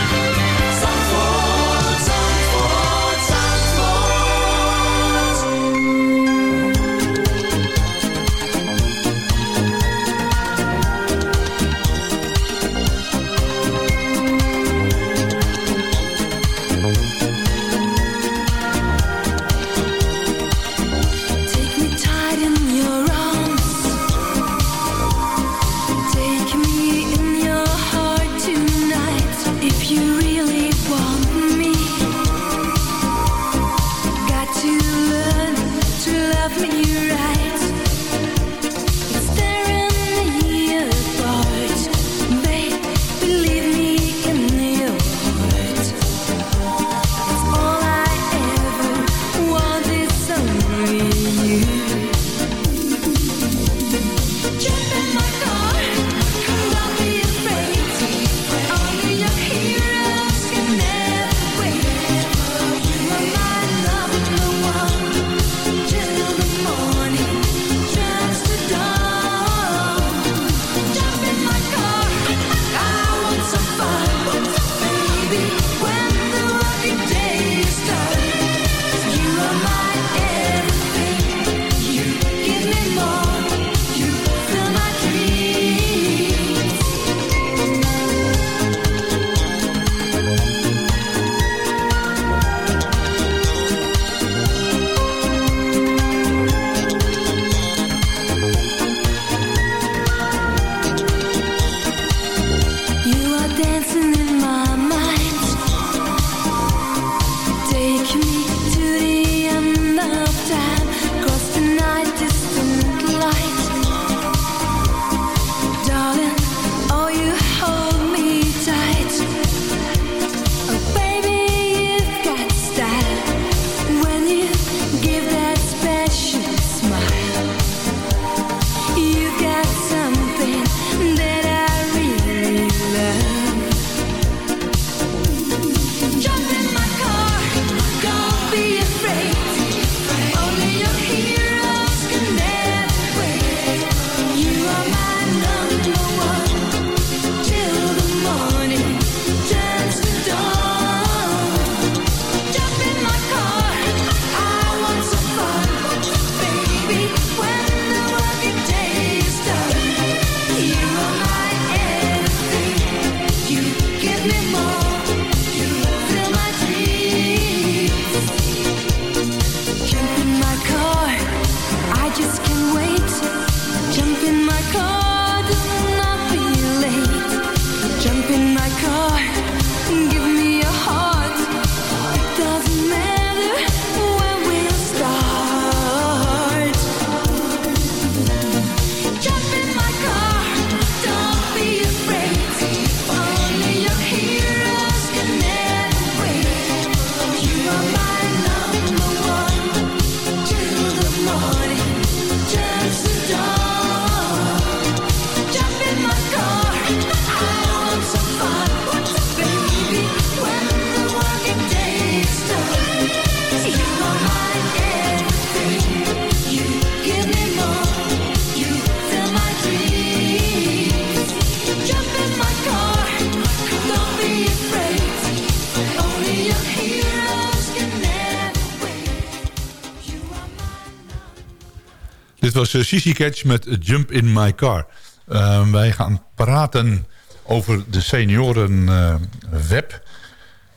Dit was uh, Sissy Catch met Jump in My Car. Uh, wij gaan praten over de seniorenweb.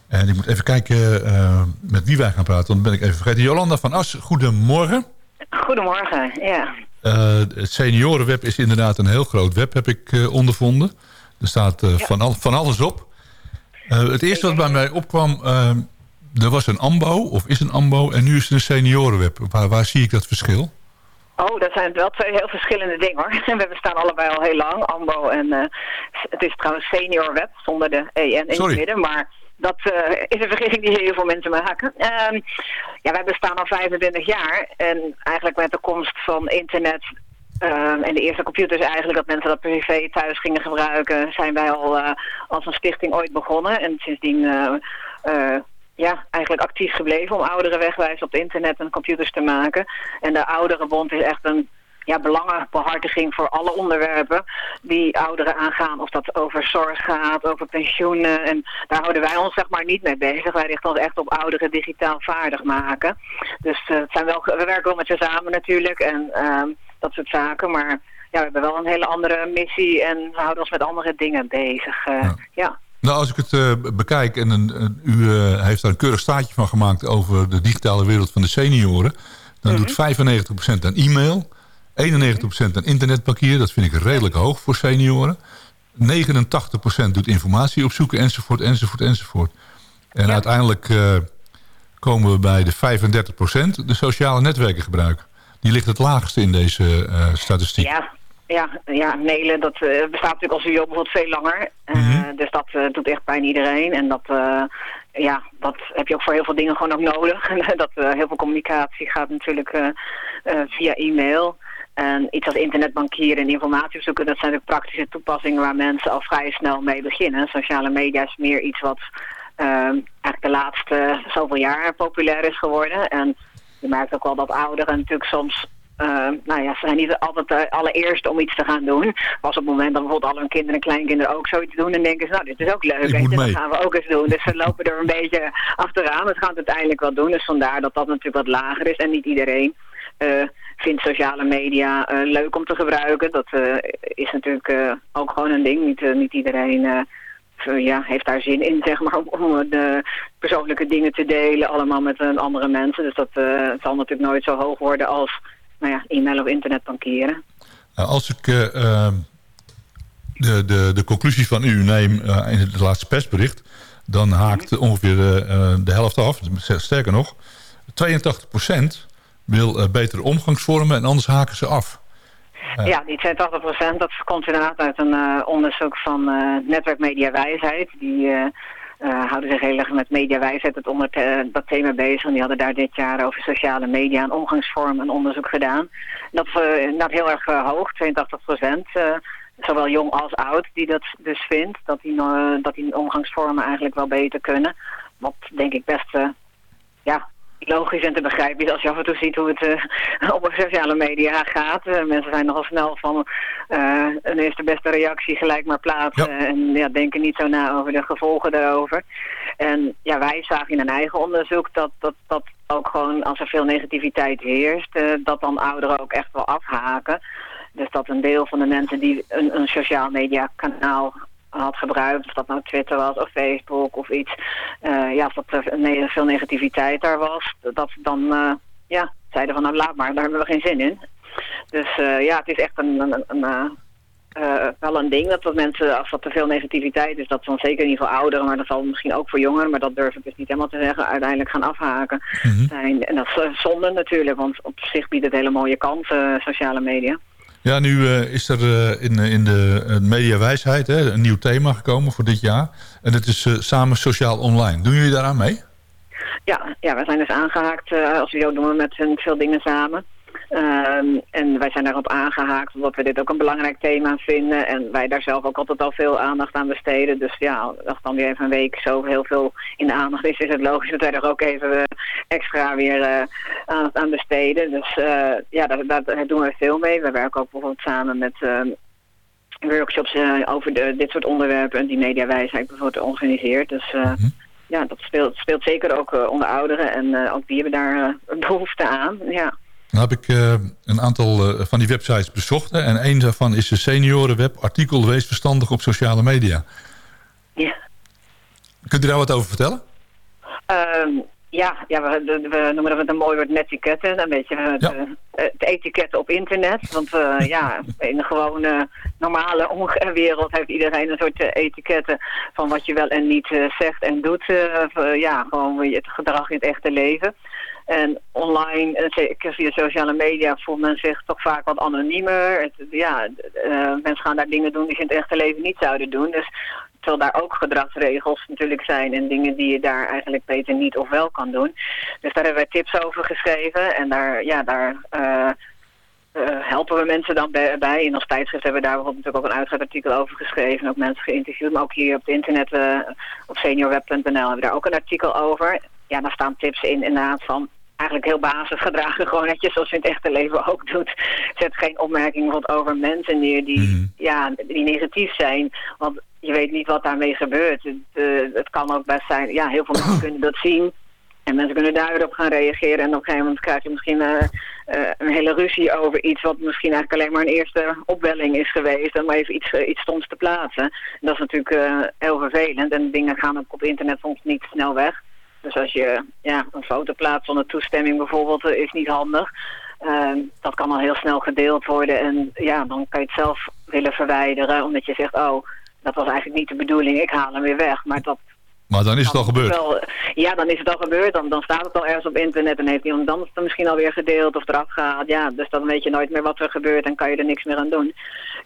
en ik moet even kijken met wie wij gaan praten. Want dan ben ik even vergeten. Jolanda van As, goedemorgen. Goedemorgen, ja. het seniorenweb is inderdaad een heel groot web, heb ik ondervonden. Er staat ja. van, al, van alles op. het eerste wat bij mij opkwam er was een AMBO, of is een AMBO, en nu is het een seniorenweb. Waar, waar zie ik dat verschil? Oh, dat zijn wel twee heel verschillende dingen hoor. We bestaan allebei al heel lang, AMBO en uh, het is trouwens seniorweb zonder de EN in het midden, maar dat uh, is een vergissing die heel veel mensen maken. Um, ja, wij bestaan al 25 jaar en eigenlijk met de komst van internet um, en de eerste computers eigenlijk dat mensen dat privé thuis gingen gebruiken, zijn wij al uh, als een stichting ooit begonnen en sindsdien ja, eigenlijk actief gebleven om ouderen wegwijzen op het internet en computers te maken. En de Ouderenbond is echt een ja, belangenbehartiging voor alle onderwerpen die ouderen aangaan. Of dat over zorg gaat, over pensioenen. En daar houden wij ons zeg maar niet mee bezig. Wij richten ons echt op ouderen digitaal vaardig maken. Dus uh, het zijn wel, we werken wel met ze samen natuurlijk en uh, dat soort zaken. Maar ja, we hebben wel een hele andere missie en we houden ons met andere dingen bezig. Uh, ja. ja. Nou, als ik het uh, bekijk, en een, een, u uh, heeft daar een keurig staatje van gemaakt... over de digitale wereld van de senioren... dan mm -hmm. doet 95% aan e-mail, 91% aan internetbankieren. Dat vind ik redelijk hoog voor senioren. 89% doet informatie opzoeken, enzovoort, enzovoort, enzovoort. En ja. uiteindelijk uh, komen we bij de 35% de sociale netwerken gebruiken. Die ligt het laagste in deze statistiek. Ja. Ja, ja, mailen, dat uh, bestaat natuurlijk als u bijvoorbeeld veel langer. Uh, mm -hmm. Dus dat uh, doet echt bijna iedereen. En dat, ja, dat heb je ook voor heel veel dingen gewoon ook nodig. dat heel veel communicatie gaat natuurlijk via e-mail. En iets als internetbankieren en informatie zoeken, dat zijn de praktische toepassingen waar mensen al vrij snel mee beginnen. Sociale media is meer iets wat eigenlijk de laatste zoveel jaar populair is geworden. En je merkt ook wel dat ouderen natuurlijk soms uh, nou ja, ze zijn niet altijd de allereerste om iets te gaan doen. Was op het moment dat bijvoorbeeld al hun kinderen en kleinkinderen ook zoiets doen... en denken ze, nou, dit is ook leuk, en dat gaan we ook eens doen. Dus ze lopen er een beetje achteraan. Het gaat uiteindelijk wel doen, dus vandaar dat dat natuurlijk wat lager is. En niet iedereen uh, vindt sociale media uh, leuk om te gebruiken. Dat is natuurlijk ook gewoon een ding. Niet, niet iedereen ja, heeft daar zin in, zeg maar, om de persoonlijke dingen te delen, allemaal met andere mensen. Dus dat zal natuurlijk nooit zo hoog worden als nou ja, e-mail of internetbankieren. Nou, als ik uh, de, de, de conclusie van u neem uh, in het laatste persbericht... dan haakt -hmm. ongeveer de, de helft af. Sterker nog, 82% wil betere omgangsvormen en anders haken ze af. Ja, die 82% dat komt inderdaad uit een onderzoek van Netwerk Wijsheid... die uh, houden zich heel erg met mediawijsheid het onder te, dat thema bezig. En die hadden daar dit jaar over sociale media en omgangsvormen een onderzoek gedaan. Dat is uh, heel erg hoog, 82 procent. zowel jong als oud die dat dus vindt. Dat die, dat die omgangsvormen eigenlijk wel beter kunnen. Wat denk ik best ja, logisch en te begrijpen is als je af en toe ziet hoe het uh, op sociale media gaat. Uh, mensen zijn nogal snel van uh, een eerste beste reactie gelijk maar plaatsen ja. en ja, denken niet zo na over de gevolgen daarover. En ja, wij zagen in een eigen onderzoek dat, dat, dat ook gewoon als er veel negativiteit heerst, dat dan ouderen ook echt wel afhaken. Dus dat een deel van de mensen die een, een sociaal media kanaal had gebruikt, of dat nou Twitter was of Facebook of iets, uh, ja, of dat er veel negativiteit daar was, dat dan uh, ja, zeiden van nou laat maar, daar hebben we geen zin in. Dus uh, ja, het is echt een, een, een wel een ding dat, dat mensen, als dat te veel negativiteit is, dat dan zeker niet voor ouderen, maar dat zal misschien ook voor jongeren, maar dat durf ik dus niet helemaal te zeggen, uiteindelijk gaan afhaken. Mm -hmm. zijn. En dat is zonde natuurlijk, want op zich biedt het hele mooie kansen, sociale media. Ja, nu uh, is er uh, in, in de uh, mediawijsheid hè, een nieuw thema gekomen voor dit jaar. En dat is samen sociaal online. Doen jullie daaraan mee? Ja, ja wij zijn dus aangehaakt. als we doen we met veel dingen samen. Um, en wij zijn daarop aangehaakt omdat we dit ook een belangrijk thema vinden. En wij daar zelf ook altijd al veel aandacht aan besteden. Dus ja, als dan weer even een week zo heel veel in de aandacht is, is het logisch dat wij er ook even uh, extra weer uh, aandacht aan besteden. Dus uh, ja, daar, daar, doen we veel mee. We werken ook bijvoorbeeld samen met workshops over de, dit soort onderwerpen. En die mediawijsheid bijvoorbeeld organiseert. Dus mm -hmm. ja, dat speelt, speelt zeker ook onder ouderen. En ook die hebben daar behoefte aan, ja. Nou heb ik eh, een aantal eh, van die websites bezocht. hè, En een daarvan is de seniorenweb artikel Wees verstandig op sociale media. Ja. Kunt u daar wat over vertellen? Ehm, ja, ja we, we noemen dat een mooi woord netiketten. Een beetje het, Ja. eh, het etiketten op internet. Want eh, ja, in de gewone normale wereld heeft iedereen een soort eh, etiketten van wat je wel en niet eh, zegt en doet. eh, ja, gewoon het gedrag in het echte leven. En online, zeker via sociale media, voelt men zich toch vaak wat anoniemer. Ja, eh, mensen gaan daar dingen doen die ze in het echte leven niet zouden doen. Dus terwijl daar ook gedragsregels natuurlijk zijn en dingen die je daar eigenlijk beter niet of wel kan doen. Dus daar hebben wij tips over geschreven en daar, ja, daar eh, eh, helpen we mensen dan bij. In ons tijdschrift hebben we daar bijvoorbeeld natuurlijk ook een uitgebreid artikel over geschreven en ook mensen geïnterviewd. Maar ook hier op het internet, eh, op seniorweb.nl hebben we daar ook een artikel over. Ja, daar staan tips in inderdaad van eigenlijk heel basisgedragen. Gewoon netjes zoals je in het echte leven ook doet. Zet geen opmerkingen bijvoorbeeld over mensen neer die, ja, die negatief zijn. Want je weet niet wat daarmee gebeurt. Het, eh, het kan ook best zijn, ja, heel veel mensen kunnen dat zien. En mensen kunnen daar weer op gaan reageren. En op een gegeven moment krijg je misschien eh, eh, een hele ruzie over iets... wat misschien eigenlijk alleen maar een eerste opwelling is geweest... om even iets, iets stoms te plaatsen. En dat is natuurlijk heel vervelend. En dingen gaan ook op internet soms niet snel weg. Dus als je ja, een foto plaatst zonder toestemming bijvoorbeeld... eh, is niet handig. Ehm, dat kan al heel snel gedeeld worden. En ja, dan kan je het zelf willen verwijderen... omdat je zegt, oh, dat was eigenlijk niet de bedoeling. Ik haal hem weer weg. Maar dat Maar dan is het al gebeurd. wel, ja, dan is het al gebeurd. Dan, dan staat het al ergens op internet en heeft iemand dan het misschien alweer gedeeld of eraf gehaald. Ja, dus dan weet je nooit meer wat er gebeurt en kan je er niks meer aan doen.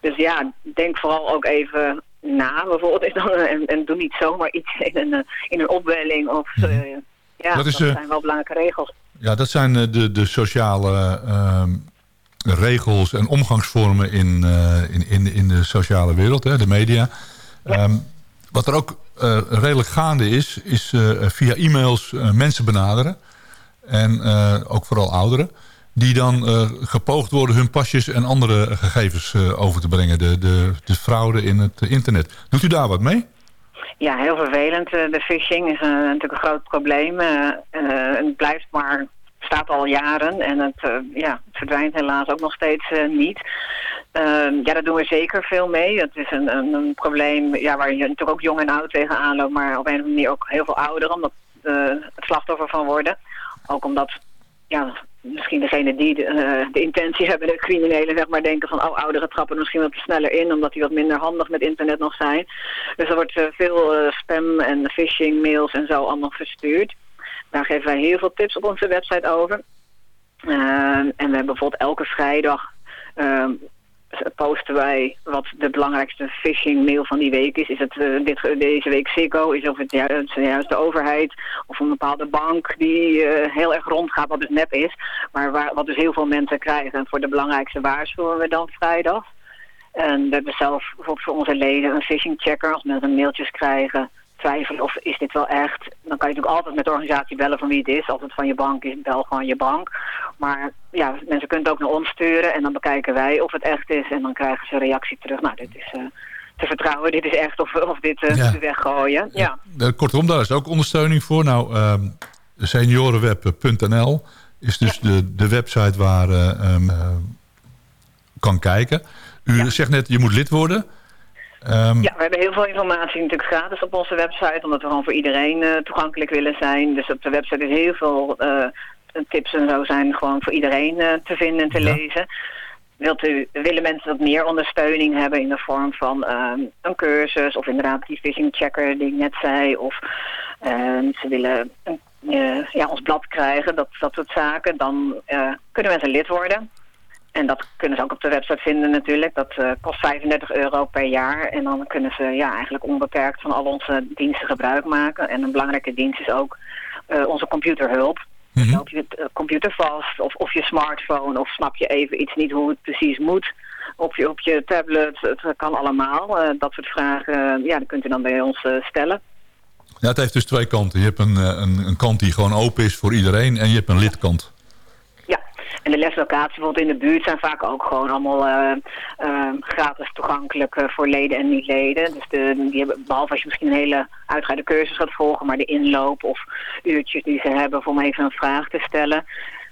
Dus ja, denk vooral ook even na bijvoorbeeld. Is dan, en, en doe niet zomaar iets in een, eh, in een opwelling. Of, eh, ja, Dat dat, is, eh, zijn wel belangrijke regels. Ja, dat zijn eh, de, de sociale ehm, regels en omgangsvormen in, eh, in, in, in de sociale wereld, hè, de media. Ehm, wat er ook eh, redelijk gaande is, is eh, via e-mails eh, mensen benaderen. En eh, ook vooral ouderen. Die dan eh, gepoogd worden hun pasjes en andere gegevens eh, over te brengen. De, de, de fraude in het internet. Doet u daar wat mee? Ja, heel vervelend. Eh, De phishing is natuurlijk een groot probleem. Het blijft maar, staat al jaren en het, ja, verdwijnt helaas ook nog steeds niet. Ehm, ja, daar doen we zeker veel mee. Het is een, een, een probleem ja, waar je natuurlijk ook jong en oud tegenaan loopt, maar op een of andere manier ook heel veel ouderen omdat, het slachtoffer van worden. Ook omdat ja, misschien degene die de, eh, de intentie hebben, de criminelen, zeg maar, denken van, oh, ouderen trappen misschien wat sneller in, omdat die wat minder handig met internet nog zijn. Dus er wordt eh, veel eh, spam en phishing mails en zo allemaal verstuurd. Daar geven wij heel veel tips op onze website over. Eh, en we hebben bijvoorbeeld elke vrijdag ehm, posten wij wat de belangrijkste phishing mail van die week is. Is het eh, dit, deze week Ziggo? Is of het juist, juist de overheid? Of een bepaalde bank die eh, heel erg rondgaat, wat dus nep is. Maar waar, wat dus heel veel mensen krijgen. En voor de belangrijkste waarschuwen we dan vrijdag. En we hebben zelf bijvoorbeeld voor onze leden een phishing checker. Als mensen mailtjes krijgen, twijfelen of is dit wel echt. Dan kan je natuurlijk altijd met de organisatie bellen van wie het is. Als het van je bank is, bel gewoon je bank. Maar ja, mensen kunnen het ook naar ons sturen. En dan bekijken wij of het echt is. En dan krijgen ze een reactie terug. Nou, dit is... eh, te vertrouwen, dit is echt of, of dit eh Ja. weggooien. Ja. Eh, Kortom, daar is ook ondersteuning voor. Nou, ehm, seniorenweb.nl is dus de, de website waar eh, ehm, eh, kan kijken. U zegt net, je moet lid worden. Ehm, Ja, we hebben heel veel informatie natuurlijk gratis op onze website, omdat we gewoon voor iedereen eh, toegankelijk willen zijn. Dus op de website is heel veel eh, tips en zo zijn gewoon voor iedereen eh, te vinden en te lezen. Wilt u, willen mensen wat meer ondersteuning hebben in de vorm van ehm, een cursus of inderdaad die phishing checker die ik net zei. Of ehm, ze willen ja, ons blad krijgen, dat, dat soort zaken. Dan kunnen mensen lid worden. En dat kunnen ze ook op de website vinden natuurlijk. Dat eh, kost 35 euro per jaar. En dan kunnen ze ja, eigenlijk onbeperkt van al onze diensten gebruik maken. En een belangrijke dienst is ook eh, onze computerhulp. Dus help je het eh, computer vast of, of je smartphone of snap je even iets niet hoe het precies moet. Op je, op je tablet, het kan allemaal. Dat soort vragen, ja, dat kunt u dan bij ons stellen. ja, het heeft dus twee kanten. Je hebt een, een, een kant die gewoon open is voor iedereen. En je hebt een lidkant. Ja, en de leslocaties bijvoorbeeld in de buurt zijn vaak ook gewoon allemaal eh, eh, gratis toegankelijk eh, voor leden en niet-leden. Dus de, die hebben, behalve als je misschien een hele uitgebreide cursus gaat volgen, maar de inloop of uurtjes die ze hebben om even een vraag te stellen.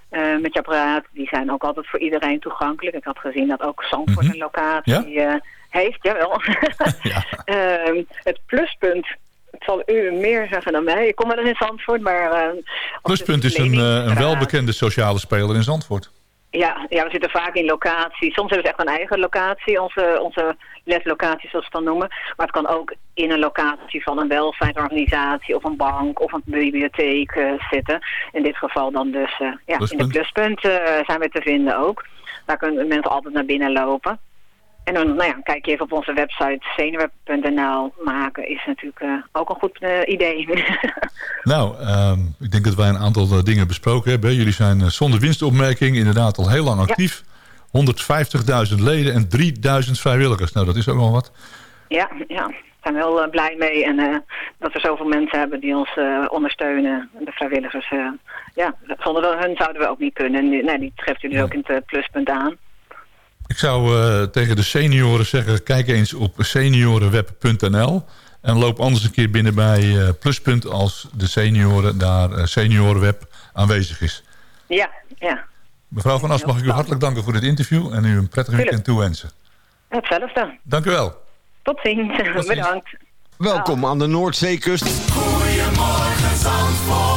eh, met je apparaat. Die zijn ook altijd voor iedereen toegankelijk. Ik had gezien dat ook Zandvoort Mhm. een locatie heeft. Jawel. Ehm, het pluspunt, het zal u meer zeggen dan mij. Ik kom wel eens in Zandvoort, maar... eh, Pluspunt is een, eh, een welbekende sociale speler in Zandvoort. ja, ja, we zitten vaak in locatie. Soms hebben ze echt een eigen locatie, onze, onze leslocatie zoals we het dan noemen. Maar het kan ook in een locatie van een welzijnsorganisatie of een bank of een bibliotheek eh, zitten. In dit geval dan dus ja, in de Pluspunt. pluspunten zijn we te vinden ook. Daar kunnen mensen altijd naar binnen lopen. En dan nou ja, kijk je even op onze website zenuwen.nl maken is natuurlijk eh, ook een goed eh, idee. Nou, ehm, ik denk dat wij een aantal eh, dingen besproken hebben. Jullie zijn zonder winstopmerking inderdaad al heel lang actief. 150.000 leden en 3000 vrijwilligers. Nou, dat is ook wel wat. Ja, ja. Daar zijn we heel blij mee. En dat we zoveel mensen hebben die ons ondersteunen. De vrijwilligers. ja, zonder hun zouden we ook niet kunnen. Nee, die treft u dus ook in het pluspunt aan. Ik zou eh, tegen de senioren zeggen... kijk eens op seniorenweb.nl... en loop anders een keer binnen bij eh, Pluspunt... als de senioren daar eh, seniorenweb aanwezig is. Ja, ja. Mevrouw Van As, mag ik u hartelijk danken voor dit interview... en u een prettig weekend toewensen. Hetzelfde. Dank u wel. Tot ziens. Bedankt. Welkom aan de Noordzeekust. Goedemorgen Zandvoort.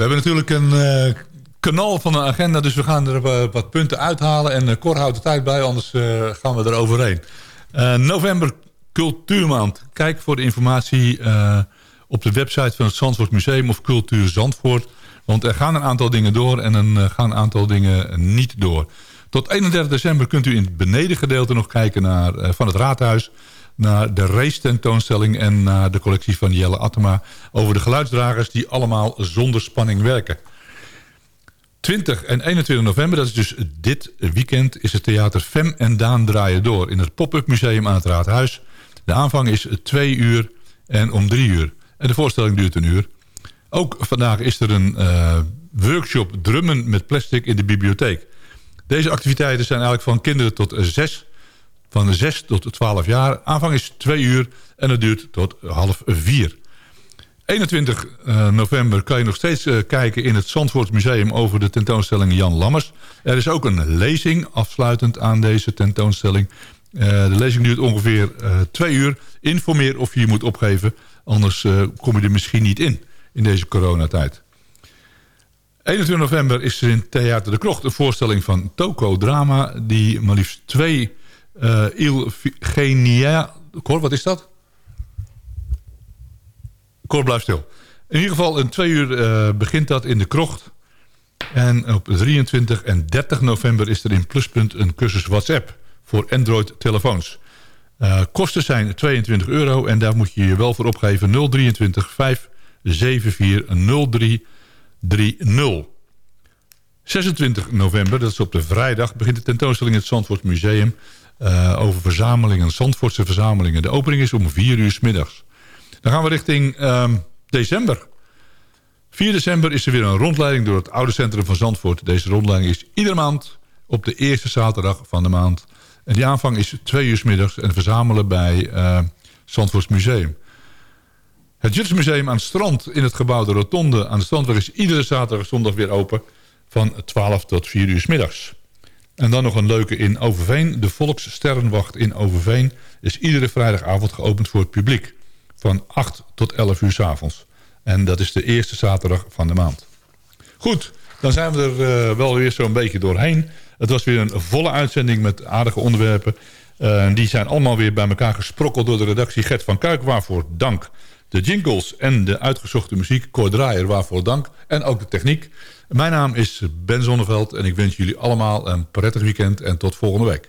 Hebben natuurlijk een eh, kanaal van een agenda, dus we gaan er eh, wat punten uithalen. En uh, Cor houdt de tijd bij, anders eh, gaan we er overheen. Eh, november Cultuurmaand. Kijk voor de informatie eh, op de website van het Zandvoort Museum of Cultuur Zandvoort. Want er gaan een aantal dingen door en er eh, gaan een aantal dingen niet door. Tot 31 december kunt u in het benedengedeelte nog kijken naar, eh, van het raadhuis... naar de race tentoonstelling en naar de collectie van Jelle Attema... over de geluidsdragers die allemaal zonder spanning werken. 20 en 21 november, dat is dus dit weekend... is het theater Fem en Daan draaien door... in het pop-up museum aan het Raadhuis. De aanvang is 2 uur en om 3 uur. En de voorstelling duurt een uur. Ook vandaag is er een uh, workshop drummen met plastic in de bibliotheek. Deze activiteiten zijn eigenlijk van kinderen tot 6, van 6 tot 12 jaar. Aanvang is 2 uur en het duurt tot half 4. 21 eh, november kan je nog steeds eh, kijken in het Zandvoort Museum over de tentoonstelling Jan Lammers. Er is ook een lezing afsluitend aan deze tentoonstelling. Eh, de lezing duurt ongeveer eh, twee uur. Informeer of je je moet opgeven, anders kom je er misschien niet in, in deze coronatijd. 21 november is er in Theater de Krocht een voorstelling van Toko Drama... die maar liefst twee uh, Il Genia... Cor, wat is dat? Cor, blijf stil. In ieder geval, in twee uur uh, begint dat in de Krocht. En op 23 en 30 november is er in Pluspunt een cursus WhatsApp... voor Android-telefoons. Uh, kosten zijn 22 euro en daar moet je je wel voor opgeven. 023 574 0330. 26 november, dat is op de vrijdag... begint de tentoonstelling in het Zandvoort Museum... Uh, over verzamelingen, Zandvoortse verzamelingen. De opening is om 4 uur s middags. Dan gaan we richting uh, december. 4 december is er weer een rondleiding door het oude centrum van Zandvoort. Deze rondleiding is iedere maand op de eerste zaterdag van de maand. En die aanvang is 2 uur s middags en verzamelen bij uh, Zandvoorts Museum. Het Jutsmuseum aan het strand in het gebouw de Rotonde aan de Strandweg... is iedere zaterdag en zondag weer open van 12 tot 4 uur s middags. En dan nog een leuke in Overveen. De Volkssterrenwacht in Overveen is iedere vrijdagavond geopend voor het publiek. Van 8 tot 11 uur s avonds. En dat is de eerste zaterdag van de maand. Goed, dan zijn we er uh, wel weer zo'n beetje doorheen. Het was weer een volle uitzending met aardige onderwerpen. Uh, die zijn allemaal weer bij elkaar gesprokkeld door de redactie Gert van Kuik. Waarvoor dank. De jingles en de uitgezochte muziek. Cor waarvoor dank. En ook de techniek. Mijn naam is Ben Zonneveld en ik wens jullie allemaal een prettig weekend en tot volgende week.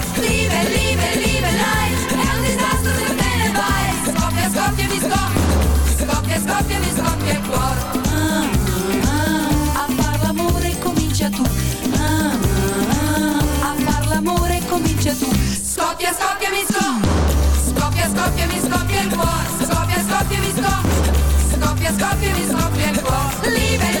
Scoppia, scoppia, mi scoppia. Scoppia, mi scoppia il cuore. Scoppia, scoppia, mi scoppia. Scoppia, scoppia, mi scoppia il cuore.